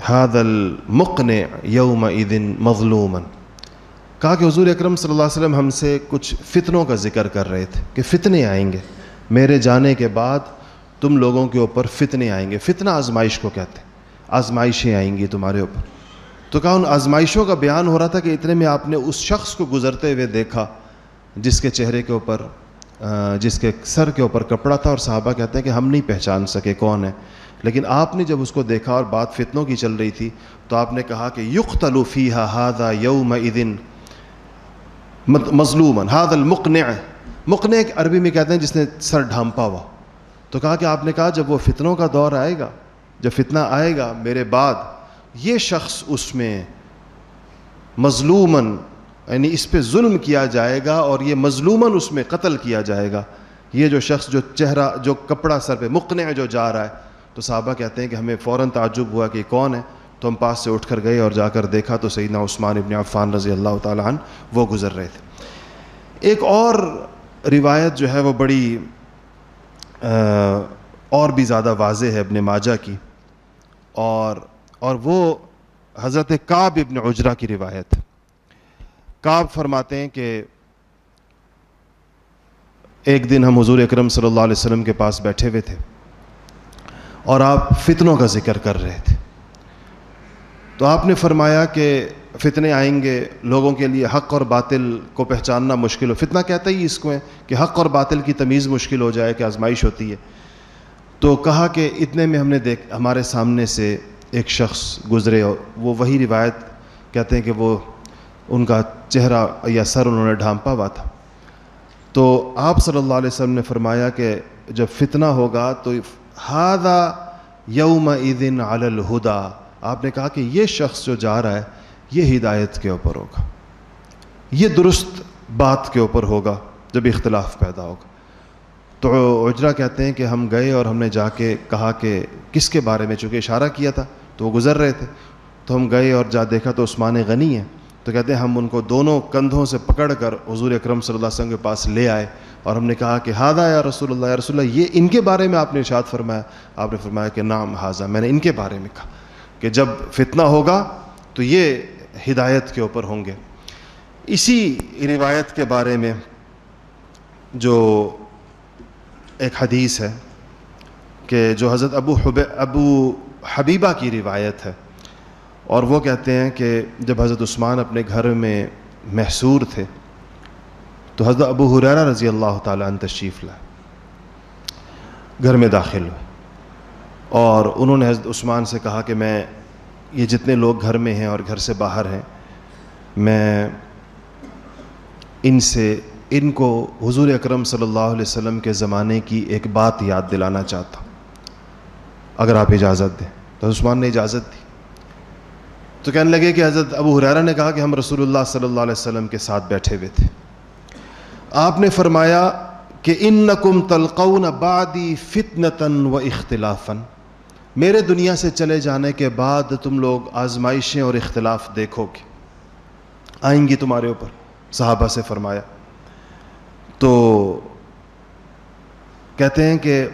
حاد المقن یوم عیدن مظلومن کہا کہ حضور اکرم صلی اللہ علیہ وسلم ہم سے کچھ فتنوں کا ذکر کر رہے تھے کہ فتنے آئیں گے۔ میرے جانے کے بعد تم لوگوں کے اوپر فتنے آئیں گے۔ فتنہ آزمائش کو کہتے ہیں۔ آزمائشیں آئیں گی تمہارے اوپر۔ تو کہا ان آزمائشوں کا بیان ہو رہا تھا کہ اتنے میں آپ نے اس شخص کو گزرتے ہوئے دیکھا جس کے چہرے کے اوپر جس کے سر کے اوپر کپڑا تھا اور صحابہ کہتے ہیں کہ ہم نہیں پہچان سکے کون ہے۔ لیکن آپ نے جب اس کو دیکھا اور بات فتنوں کی چل رہی تھی تو آپ نے کہا کہ یق تلوفی ہادہ یوم عدن مظلوم ہاد المقن مقن عربی میں کہتے ہیں جس نے سر ڈھانپا ہوا۔ تو کہا کہ آپ نے کہا جب وہ فتنوں کا دور آئے گا جب فتنہ آئے گا میرے بعد، یہ شخص اس میں مظلوماً یعنی اس پہ ظلم کیا جائے گا اور یہ مظلوماً اس میں قتل کیا جائے گا۔ یہ جو شخص جو چہرہ، جو کپڑا سر پہ مقنع جو جا رہا ہے، تو صحابہ کہتے ہیں کہ ہمیں فوراً تعجب ہوا کہ کون ہے۔ تو ہم پاس سے اٹھ کر گئے اور جا کر دیکھا تو سیدنا عثمان ابن عفان رضی اللہ تعالیٰ عنہ وہ گزر رہے تھے۔ ایک اور روایت جو ہے وہ بڑی اور بھی زیادہ واضح ہے ابن ماجہ کی۔ اور اور وہ حضرت کعب ابن عجرہ کی روایت کعب فرماتے ہیں کہ ایک دن ہم حضور اکرم صلی اللہ علیہ وسلم کے پاس بیٹھے ہوئے تھے اور آپ فتنوں کا ذکر کر رہے تھے۔ تو آپ نے فرمایا کہ فتنے آئیں گے، لوگوں کے لیے حق اور باطل کو پہچاننا مشکل ہو۔ فتنہ کہتا ہی اس کو ہے کہ حق اور باطل کی تمیز مشکل ہو جائے، کہ آزمائش ہوتی ہے۔ تو کہا کہ اتنے میں ہم نے دیکھ ہمارے سامنے سے ایک شخص گزرے وہ وہی روایت کہتے ہیں کہ وہ ان کا چہرہ یا سر انہوں نے ڈھانپا ہوا تھا۔ تو آپ صلی اللہ علیہ وسلم نے فرمایا کہ جب فتنہ ہوگا تو ہادہ یوم عیدن الہدا۔ آپ نے کہا کہ یہ شخص جو جا رہا ہے، یہ ہدایت کے اوپر ہوگا، یہ درست بات کے اوپر ہوگا جب اختلاف پیدا ہوگا۔ تو اجرا کہتے ہیں کہ ہم گئے اور ہم نے جا کے کہا کہ کس کے بارے میں؟ چونکہ اشارہ کیا تھا تو وہ گزر رہے تھے۔ تو ہم گئے اور جا دیکھا تو عثمان غنی ہیں۔ تو کہتے ہیں ہم ان کو دونوں کندھوں سے پکڑ کر حضور اکرم صلی اللہ علیہ وسلم کے پاس لے آئے اور ہم نے کہا کہ ہادہ یا رسول اللہ، یا رسول اللہ، یہ ان کے بارے میں آپ نے ارشاد فرمایا۔ آپ نے فرمایا کہ نام حاضہ میں نے ان کے بارے میں کہا کہ جب فتنہ ہوگا تو یہ ہدایت کے اوپر ہوں گے۔ اسی روایت کے بارے میں جو ایک حدیث ہے کہ جو حضرت ابو حب ابو حبیبہ کی روایت ہے اور وہ کہتے ہیں کہ جب حضرت عثمان اپنے گھر میں محصور تھے تو حضرت ابو حریرہ رضی اللہ تعالیٰ عنہ تشریف لائے، گھر میں داخل ہوئے۔ اور انہوں نے حضرت عثمان سے کہا کہ میں یہ جتنے لوگ گھر میں ہیں اور گھر سے باہر ہیں، میں ان سے ان کو حضور اکرم صلی اللہ علیہ وسلم کے زمانے کی ایک بات یاد دلانا چاہتا ہوں۔ اگر آپ اجازت دیں۔ تو عثمان نے اجازت دی۔ تو کہنے لگے کہ حضرت ابو حریرہ نے کہا کہ ہم رسول اللہ صلی اللہ علیہ وسلم کے ساتھ بیٹھے ہوئے تھے۔ آپ نے فرمایا کہ ان نقم تلقون بادی فتنتاً و اختلافاً۔ میرے دنیا سے چلے جانے کے بعد تم لوگ آزمائشیں اور اختلاف دیکھو گے۔ آئیں گی تمہارے اوپر۔ صحابہ سے فرمایا۔ تو کہتے ہیں کہ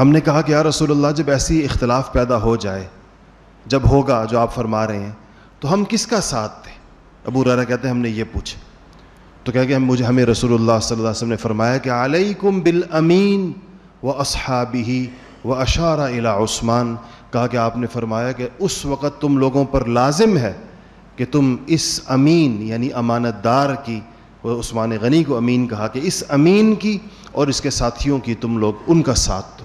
ہم نے کہا کہ یا رسول اللہ، جب ایسی اختلاف پیدا ہو جائے، جب ہوگا جو آپ فرما رہے ہیں، تو ہم کس کا ساتھ تھے؟ ابو رارا کہتے ہیں، ہم نے یہ پوچھا۔ تو کہ ہم مجھے ہمیں رسول اللہ صلی اللہ علیہ وسلم نے فرمایا کہ علیکم بالامین و اصحابی و اشارہ الا عثمان۔ کہا کہ آپ نے فرمایا کہ اس وقت تم لوگوں پر لازم ہے کہ تم اس امین یعنی امانت دار کی عثمان غنی کو امین کہا کہ اس امین کی اور اس کے ساتھیوں کی تم لوگ ان کا ساتھ دو۔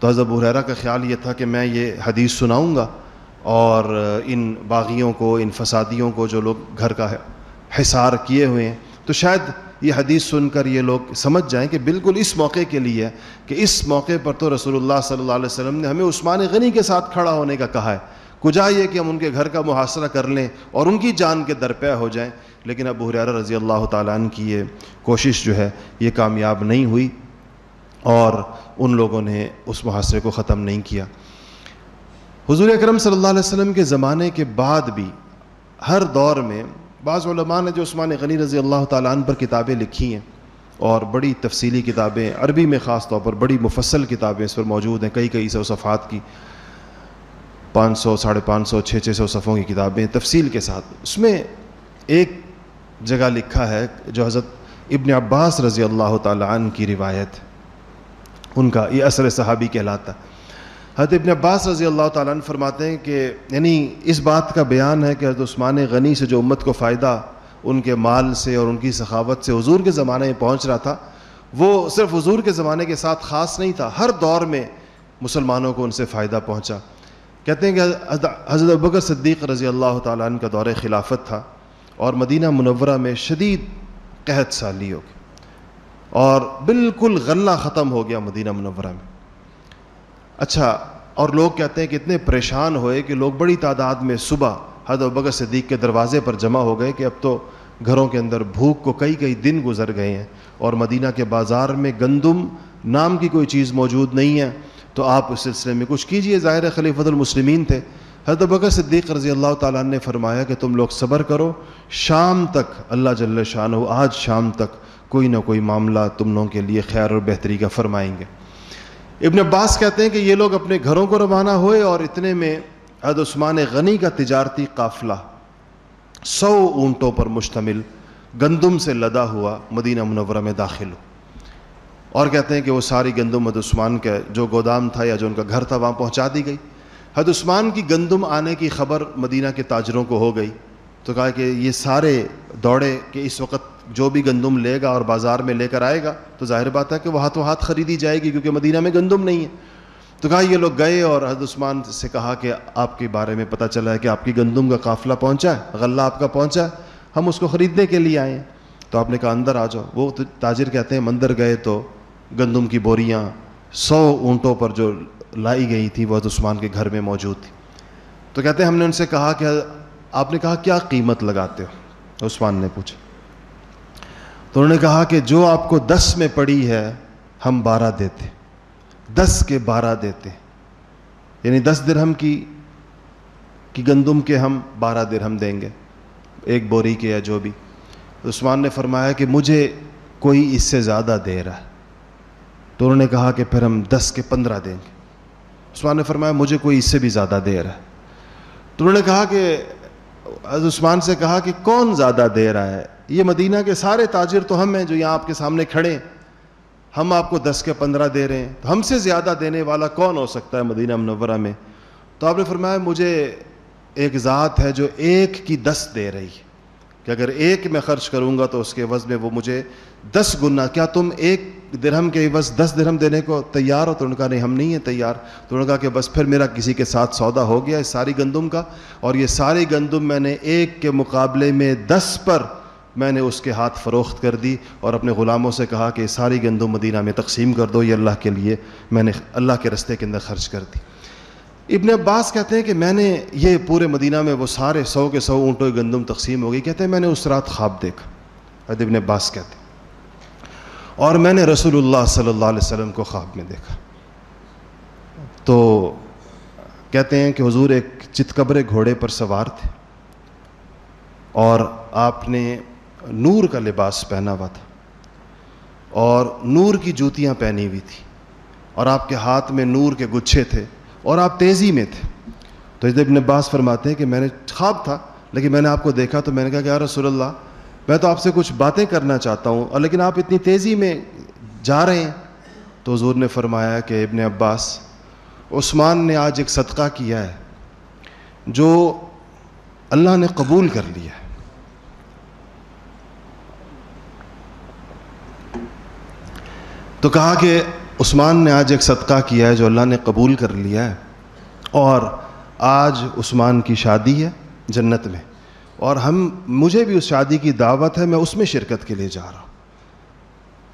تو حضرت حریرہ کا خیال یہ تھا کہ میں یہ حدیث سناؤں گا اور ان باغیوں کو، ان فسادیوں کو جو لوگ گھر کا حصار کیے ہوئے ہیں، تو شاید یہ حدیث سن کر یہ لوگ سمجھ جائیں کہ بالکل اس موقع کے لیے کہ اس موقع پر تو رسول اللہ صلی اللہ علیہ وسلم نے ہمیں عثمان غنی کے ساتھ کھڑا ہونے کا کہا ہے۔ کجا یہ کہ ہم ان کے گھر کا محاصرہ کر لیں اور ان کی جان کے درپے ہو جائیں۔ لیکن ابو حریرہ رضی اللہ تعالیٰ عنہ کی یہ کوشش جو ہے، یہ کامیاب نہیں ہوئی اور ان لوگوں نے اس محاصرے کو ختم نہیں کیا۔ حضور اکرم صلی اللہ علیہ وسلم کے زمانے کے بعد بھی ہر دور میں بعض علماء نے جو عثمان غنی رضی اللہ تعالیٰ عنہ پر کتابیں لکھی ہیں اور بڑی تفصیلی کتابیں، عربی میں خاص طور پر بڑی مفصل کتابیں اس پر موجود ہیں، کئی کئی سو صفحات کی۔ پانچ سو، ساڑھے پانچ سو، چھ چھ سو صفوں کی کتابیں تفصیل کے ساتھ۔ اس میں ایک جگہ لکھا ہے جو حضرت ابن عباس رضی اللہ تعالیٰ عنہ کی روایت۔ ان کا یہ اثر صحابی کہلاتا۔ ہے حضرت ابن عباس رضی اللہ تعالیٰ عنہ فرماتے ہیں کہ یعنی اس بات کا بیان ہے کہ حضرت عثمان غنی سے جو امت کو فائدہ ان کے مال سے اور ان کی سخاوت سے حضور کے زمانے میں پہنچ رہا تھا، وہ صرف حضور کے زمانے کے ساتھ خاص نہیں تھا، ہر دور میں مسلمانوں کو ان سے فائدہ پہنچا۔ کہتے ہیں کہ حضرت ابکر صدیق رضی اللہ تعالیٰ عنہ کا دور خلافت تھا اور مدینہ منورہ میں شدید قحط سالی ہو گئی اور بالکل غلہ ختم ہو گیا مدینہ منورہ میں۔ اچھا اور لوگ کہتے ہیں کہ اتنے پریشان ہوئے کہ لوگ بڑی تعداد میں صبح حضرت بکر صدیق کے دروازے پر جمع ہو گئے کہ اب تو گھروں کے اندر بھوک کو کئی کئی دن گزر گئے ہیں اور مدینہ کے بازار میں گندم نام کی کوئی چیز موجود نہیں ہے۔ تو آپ اس سلسلے میں کچھ کیجیے۔ ظاہر خلیفۃ المسلمین تھے۔ حضرت بکر صدیق رضی اللہ تعالیٰ نے فرمایا کہ تم لوگ صبر کرو۔ شام تک اللہ جل شان ہو آج شام تک کوئی نہ کوئی معاملہ تم لوگوں کے لیے خیر اور بہتری کا فرمائیں گے۔ ابن عباس کہتے ہیں کہ یہ لوگ اپنے گھروں کو روانہ ہوئے اور اتنے میں حد عثمان غنی کا تجارتی قافلہ سو اونٹوں پر مشتمل گندم سے لدا ہوا مدینہ منورہ میں داخل ہو۔ اور کہتے ہیں کہ وہ ساری گندم حد عثمان کے جو گودام تھا یا جو ان کا گھر تھا وہاں پہنچا دی گئی۔ حد عثمان کی گندم آنے کی خبر مدینہ کے تاجروں کو ہو گئی۔ تو کہا کہ یہ سارے دوڑے کہ اس وقت جو بھی گندم لے گا اور بازار میں لے کر آئے گا، تو ظاہر بات ہے کہ وہ ہاتھوں ہاتھ خریدی جائے گی کیونکہ مدینہ میں گندم نہیں ہے۔ تو کہا یہ لوگ گئے اور حضرت عثمان سے کہا کہ آپ کے بارے میں پتہ چلا ہے کہ آپ کی گندم کا قافلہ پہنچا ہے، غلہ آپ کا پہنچا ہے، ہم اس کو خریدنے کے لیے آئے ہیں۔ تو آپ نے کہا اندر آ جاؤ۔ وہ تاجر کہتے ہیں مندر گئے تو گندم کی بوریاں، سو اونٹوں پر جو لائی گئی تھی، وہ عثمان کے گھر میں موجود تھی۔ تو کہتے ہیں، ہم نے ان سے کہا کہ آپ نے کہا، کیا قیمت لگاتے ہو؟ عثمان نے پوچھا۔ تو انہوں نے کہا کہ جو آپ کو دس میں پڑی ہے، ہم بارہ دیتے۔ دس کے بارہ دیتے۔ یعنی دس درہم کی کی گندم کے ہم بارہ درہم دیں گے۔ ایک بوری کے یا جو بھی۔ عثمان نے فرمایا کہ مجھے کوئی اس سے زیادہ دے رہا ہے۔ تو انہوں نے کہا کہ پھر ہم دس کے پندرہ دیں گے۔ عثمان نے فرمایا، مجھے کوئی اس سے بھی زیادہ دے رہا ہے۔ تو انہوں نے کہا کہ عثمان سے کہا کہ کون زیادہ دے رہا ہے؟ یہ مدینہ کے سارے تاجر تو ہم ہیں جو یہاں آپ کے سامنے کھڑے ہیں۔ ہم آپ کو دس کے پندرہ دے رہے ہیں۔ تو ہم سے زیادہ دینے والا کون ہو سکتا ہے مدینہ منورہ میں؟ تو آپ نے فرمایا، مجھے ایک ذات ہے جو ایک کی دس دے رہی ہے۔ کہ اگر ایک میں خرچ کروں گا تو اس کے عوض میں وہ مجھے دس گنا، کیا تم ایک درہم کے عوض دس درہم دینے کو تیار ہو؟ تو ان کا نہیں، ہم نہیں ہیں تیار۔ تو ان کا کہ بس پھر میرا کسی کے ساتھ سودا ہو گیا اس ساری گندم کا۔ اور یہ ساری گندم میں نے ایک کے مقابلے میں دس پر میں نے اس کے ہاتھ فروخت کر دی۔ اور اپنے غلاموں سے کہا کہ ساری گندم مدینہ میں تقسیم کر دو، یہ اللہ کے لیے میں نے اللہ کے رستے کے اندر خرچ کر دی۔ ابن عباس کہتے ہیں کہ میں نے یہ پورے مدینہ میں وہ سارے سو کے سو اونٹوں گندم تقسیم ہو گئی۔ کہتے ہیں میں نے اس رات خواب دیکھا۔ ابن عباس کہتے ہیں۔ اور میں نے رسول اللہ صلی اللہ علیہ وسلم کو خواب میں دیکھا۔ تو کہتے ہیں کہ حضور ایک چتکبرے گھوڑے پر سوار تھے۔ اور آپ نے نور کا لباس پہنا ہوا تھا۔ اور نور کی جوتیاں پہنی ہوئی تھی اور آپ کے ہاتھ میں نور کے گچھے تھے۔ اور آپ تیزی میں تھے۔ تو ابن عباس فرماتے ہیں کہ میں نے خواب تھا، لیکن میں نے آپ کو دیکھا تو میں نے کہا کہ یا رسول اللہ، میں تو آپ سے کچھ باتیں کرنا چاہتا ہوں، اور لیکن آپ اتنی تیزی میں جا رہے ہیں۔ تو حضور نے فرمایا کہ ابن عباس، عثمان نے آج ایک صدقہ کیا ہے، جو اللہ نے قبول کر لیا ہے۔ تو کہا کہ عثمان نے آج ایک صدقہ کیا ہے جو اللہ نے قبول کر لیا ہے اور آج عثمان کی شادی ہے جنت میں اور ہم مجھے بھی اس شادی کی دعوت ہے میں اس میں شرکت کے لیے جا رہا ہوں۔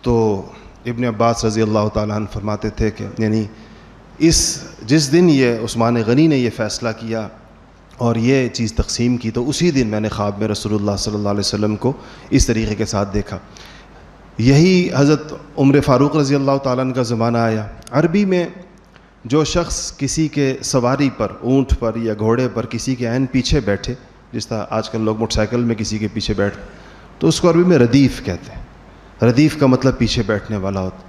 تو ابن عباس رضی اللہ تعالیٰ عنہ فرماتے تھے کہ یعنی اس جس دن یہ عثمان غنی نے یہ فیصلہ کیا اور یہ چیز تقسیم کی تو اسی دن میں نے خواب میں رسول اللہ صلی اللہ علیہ وسلم کو اس طریقے کے ساتھ دیکھا۔ یہی حضرت عمر فاروق رضی اللہ تعالیٰ عنہ کا زمانہ آیا۔ عربی میں جو شخص کسی کے سواری پر، اونٹ پر یا گھوڑے پر کسی کے عین پیچھے بیٹھے، جس طرح آج کل لوگ موٹر سائیکل میں کسی کے پیچھے بیٹھ، تو اس کو عربی میں ردیف کہتے ہیں۔ ردیف کا مطلب پیچھے بیٹھنے والا ہوتا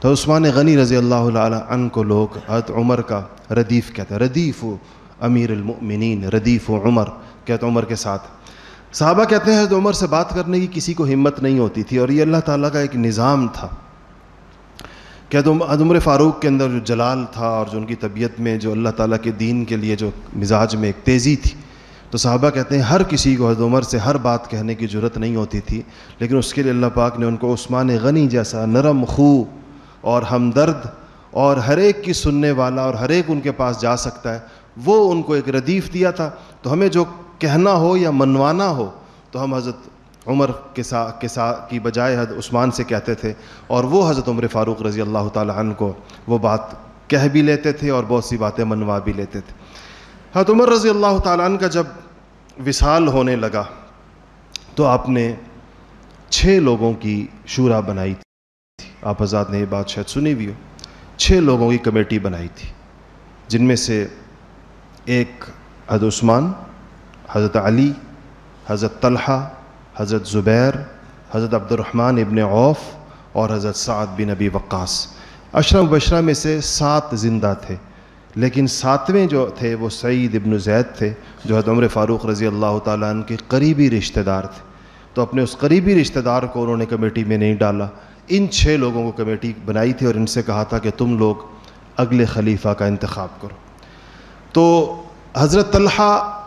تو عثمان غنی رضی اللہ علیہ عنہ کو لوگ حضرت عمر کا ردیف کہتے ہیں۔ ردیف و امیر المؤمنین، ردیف و عمر، کہتے عمر کے ساتھ۔ صحابہ کہتے ہیں حضرت عمر سے بات کرنے کی کسی کو ہمت نہیں ہوتی تھی اور یہ اللہ تعالیٰ کا ایک نظام تھا کہ عمر فاروق کے اندر جو جلال تھا اور جو ان کی طبیعت میں جو اللہ تعالیٰ کے دین کے لیے جو مزاج میں ایک تیزی تھی تو صحابہ کہتے ہیں ہر کسی کو حضرت عمر سے ہر بات کہنے کی ضرورت نہیں ہوتی تھی لیکن اس کے لیے اللہ پاک نے ان کو عثمان غنی جیسا نرم خو اور ہمدرد اور ہر ایک کی سننے والا اور ہر ایک ان کے پاس جا سکتا ہے وہ ان کو ایک ردیف دیا تھا تو ہمیں جو کہنا ہو یا منوانا ہو، تو ہم حضرت عمر کے ساتھ کے ساتھ کی بجائے حضرت عثمان سے کہتے تھے، اور وہ حضرت عمر فاروق رضی اللہ تعالیٰ عنہ کو وہ بات کہہ بھی لیتے تھے اور بہت سی باتیں منوا بھی لیتے تھے۔ حضرت عمر رضی اللہ تعالیٰ عنہ کا جب وصال ہونے لگا، تو آپ نے چھ لوگوں کی شورا بنائی تھی۔ آپ آزاد نے یہ بات شاید سنی بھی ہو۔ چھ لوگوں کی کمیٹی بنائی تھی، جن میں سے ایک حضرت عثمان حضرت علی، حضرت طلحہ، حضرت زبیر، حضرت عبد الرحمن ابن عوف اور حضرت سعد بن نبی وقاص۔ اشرم بشرہ میں سے سات زندہ تھے، لیکن ساتویں جو تھے وہ سعید ابن زید تھے، جو حضرت عمر فاروق رضی اللہ تعالیٰ عنہ کے قریبی رشتہ دار تھے۔ تو اپنے اس قریبی رشتہ دار کو انہوں نے کمیٹی میں نہیں ڈالا۔ ان چھ لوگوں کو کمیٹی بنائی تھی اور ان سے کہا تھا کہ تم لوگ اگلے خلیفہ کا انتخاب کرو۔ تو حضرت طلحہ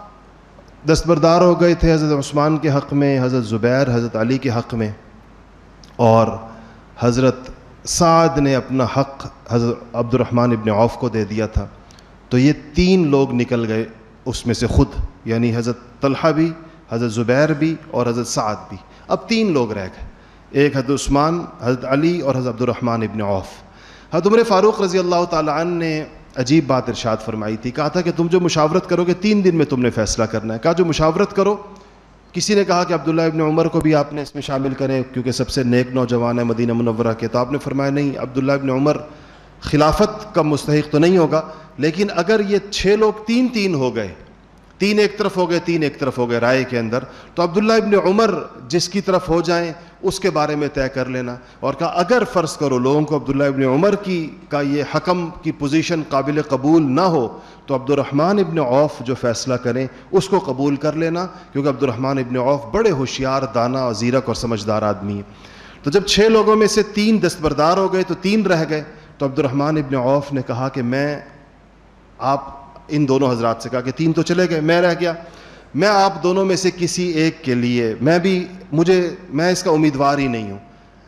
دستبردار ہو گئے تھے حضرت عثمان کے حق میں، حضرت زبیر، حضرت علی کے حق میں۔ اور حضرت سعد نے اپنا حق حضرت عبد الرحمن ابن عوف کو دے دیا تھا۔ تو یہ تین لوگ نکل گئے اس میں سے خود یعنی حضرت طلحہ بھی، حضرت زبیر بھی اور حضرت سعد بھی۔ اب تین لوگ رہ گئے۔ ایک حضرت عثمان، حضرت علی اور حضرت عبد الرحمن ابن عوف۔ حضرت عمر فاروق رضی اللہ تعالیٰ عنہ نے عجیب بات ارشاد فرمائی تھی۔ کہا تھا کہ تم جو مشاورت کرو گے، تین دن میں تم نے فیصلہ کرنا ہے۔ کہا جو مشاورت کرو، کسی نے کہا کہ عبداللہ ابن عمر کو بھی آپ نے اس میں شامل کریں، کیونکہ سب سے نیک نوجوان ہے مدینہ منورہ کے۔ تو آپ نے فرمایا، نہیں، عبداللہ ابن عمر خلافت کا مستحق تو نہیں ہوگا، لیکن اگر یہ چھ لوگ تین تین ہو گئے تین ایک طرف ہو گئے، تین ایک طرف ہو گئے رائے کے اندر۔ تو عبداللہ ابن عمر جس کی طرف ہو جائیں، اس کے بارے میں طے کر لینا۔ اور کہا، اگر فرض کرو لوگوں کو عبداللہ ابن عمر کی، کا یہ حکم کی پوزیشن قابل قبول نہ ہو، تو عبد الرحمن ابن عوف جو فیصلہ کریں، اس کو قبول کر لینا۔ کیونکہ عبد الرحمن ابن عوف بڑے ہوشیار دانہ اور زیرک اور سمجھدار آدمی ہیں۔ تو جب چھ لوگوں میں سے تین دستبردار ہو گئے، تو تین رہ گئے۔ تو عبد الرحمن ابن عوف نے کہا کہ میں آپ ان دونوں حضرات سے کہا کہ تین تو چلے گئے، میں رہ گیا۔ میں آپ دونوں میں سے کسی ایک کے لیے، میں بھی، مجھے، میں اس کا امیدوار ہی نہیں ہوں۔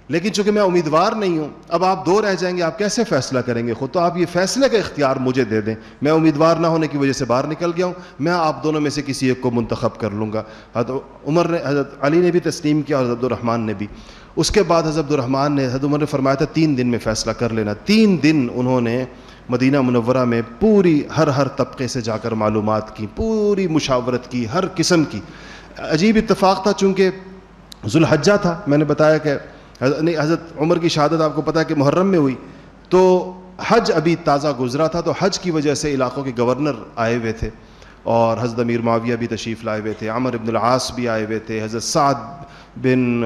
لیکن چونکہ میں امیدوار نہیں ہوں، اب آپ دو رہ جائیں گے، آپ کیسے فیصلہ کریں گے؟ خود تو آپ یہ فیصلے کا اختیار مجھے دے دیں۔ میں امیدوار نہ ہونے کی وجہ سے باہر نکل گیا ہوں، میں آپ دونوں میں سے کسی ایک کو منتخب کر لوں گا۔ حضرت عمر نے، حضرت علی نے بھی تسلیم کیا اور حضرت الرحمٰن نے بھی۔ اس کے بعد حضرت الرحمٰن نے، حضرت عمر نے فرمایا تھا تین دن میں فیصلہ کر لینا۔ تین دن انہوں نے مدینہ منورہ میں پوری ہر ہر طبقے سے جا کر معلومات کی، پوری مشاورت کی، ہر قسم کی۔ عجیب اتفاق تھا چونکہ ذوالحجہ تھا۔ میں نے بتایا کہ نہیں، حضرت عمر کی شہادت آپ کو پتہ ہے کہ محرم میں ہوئی۔ تو حج ابھی تازہ گزرا تھا۔ تو حج کی وجہ سے علاقوں کے گورنر آئے ہوئے تھے۔ اور حضرت امیر معاویہ بھی تشریف لائے ہوئے تھے، عمر ابن العاص بھی آئے ہوئے تھے، حضرت سعد بن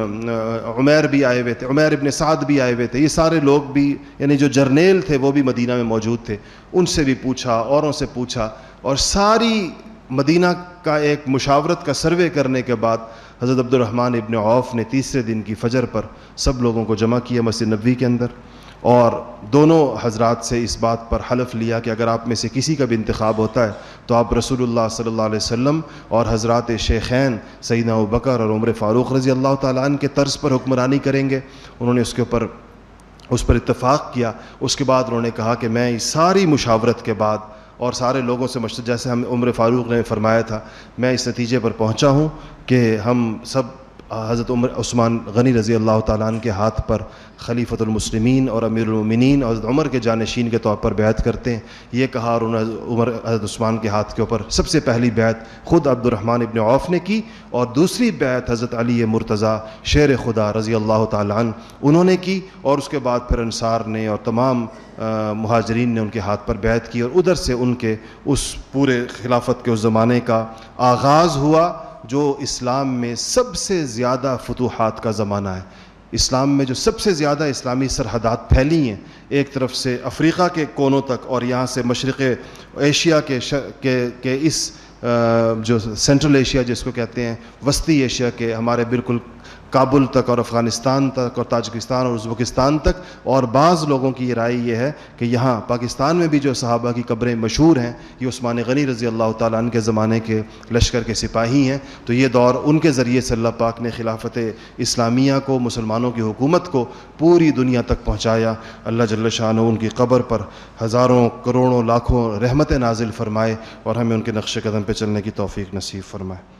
عمیر بھی آئے ہوئے تھے، عمیر ابن سعد بھی آئے ہوئے تھے۔ یہ سارے لوگ بھی یعنی جو جرنیل تھے، وہ بھی مدینہ میں موجود تھے۔ ان سے بھی پوچھا، اوروں سے پوچھا۔ اور ساری مدینہ کا ایک مشاورت کا سروے کرنے کے بعد حضرت عبد الرحمٰن ابن عوف نے تیسرے دن کی فجر پر سب لوگوں کو جمع کیا مسجد نبوی کے اندر۔ اور دونوں حضرات سے اس بات پر حلف لیا کہ اگر آپ میں سے کسی کا بھی انتخاب ہوتا ہے تو آپ رسول اللہ صلی اللہ علیہ وسلم اور حضرات شیخین سیدنا بکر اور عمر فاروق رضی اللہ تعالیٰ عنہ کے طرز پر حکمرانی کریں گے۔ انہوں نے اس کے اوپر اس پر اتفاق کیا۔ اس کے بعد انہوں نے کہا کہ میں اس ساری مشاورت کے بعد اور سارے لوگوں سے مشتر جیسے ہم عمر فاروق نے فرمایا تھا، میں اس نتیجے پر پہنچا ہوں کہ ہم سب حضرت عمر عثمان غنی رضی اللہ تعالیٰ عنہ کے ہاتھ پر خلیفۃ المسلمین اور امیر المنین اور حضرت عمر کے جانشین کے طور پر بیعت کرتے ہیں۔ یہ کہا اور انہوں عمر، حضرت عثمان کے ہاتھ کے اوپر سب سے پہلی بیعت خود عبد الرحمٰن ابن عوف نے کی اور دوسری بیعت حضرت علی مرتضیٰ شیر خدا رضی اللہ تعالیٰ عنہ انہوں نے کی اور اس کے بعد پھر انصار نے اور تمام مہاجرین نے ان کے ہاتھ پر بیعت کی اور ادھر سے ان کے اس پورے خلافت کے اس زمانے کا آغاز ہوا۔ جو اسلام میں سب سے زیادہ فتوحات کا زمانہ ہے۔ اسلام میں جو سب سے زیادہ اسلامی سرحدات پھیلی ہیں، ایک طرف سے افریقہ کے کونوں تک اور یہاں سے مشرق ایشیا کے کے اس جو سینٹرل ایشیا جس کو کہتے ہیں، وسطی ایشیا کے، ہمارے بالکل کابل تک اور افغانستان تک اور تاجکستان اور ازبکستان تک اور بعض لوگوں کی یہ رائے یہ ہے کہ یہاں پاکستان میں بھی جو صحابہ کی قبریں مشہور ہیں، یہ عثمان غنی رضی اللہ تعالیٰ عنہ کے زمانے کے لشکر کے سپاہی ہیں۔ تو یہ دور ان کے ذریعے سے اللہ پاک نے خلافت اسلامیہ کو، مسلمانوں کی حکومت کو پوری دنیا تک پہنچایا۔ اللہ جل شاہ ان کی قبر پر ہزاروں، کروڑوں، لاکھوں رحمت نازل فرمائے اور ہمیں ان کے نقش قدم پہ چلنے کی توفیق نصیب فرمائے۔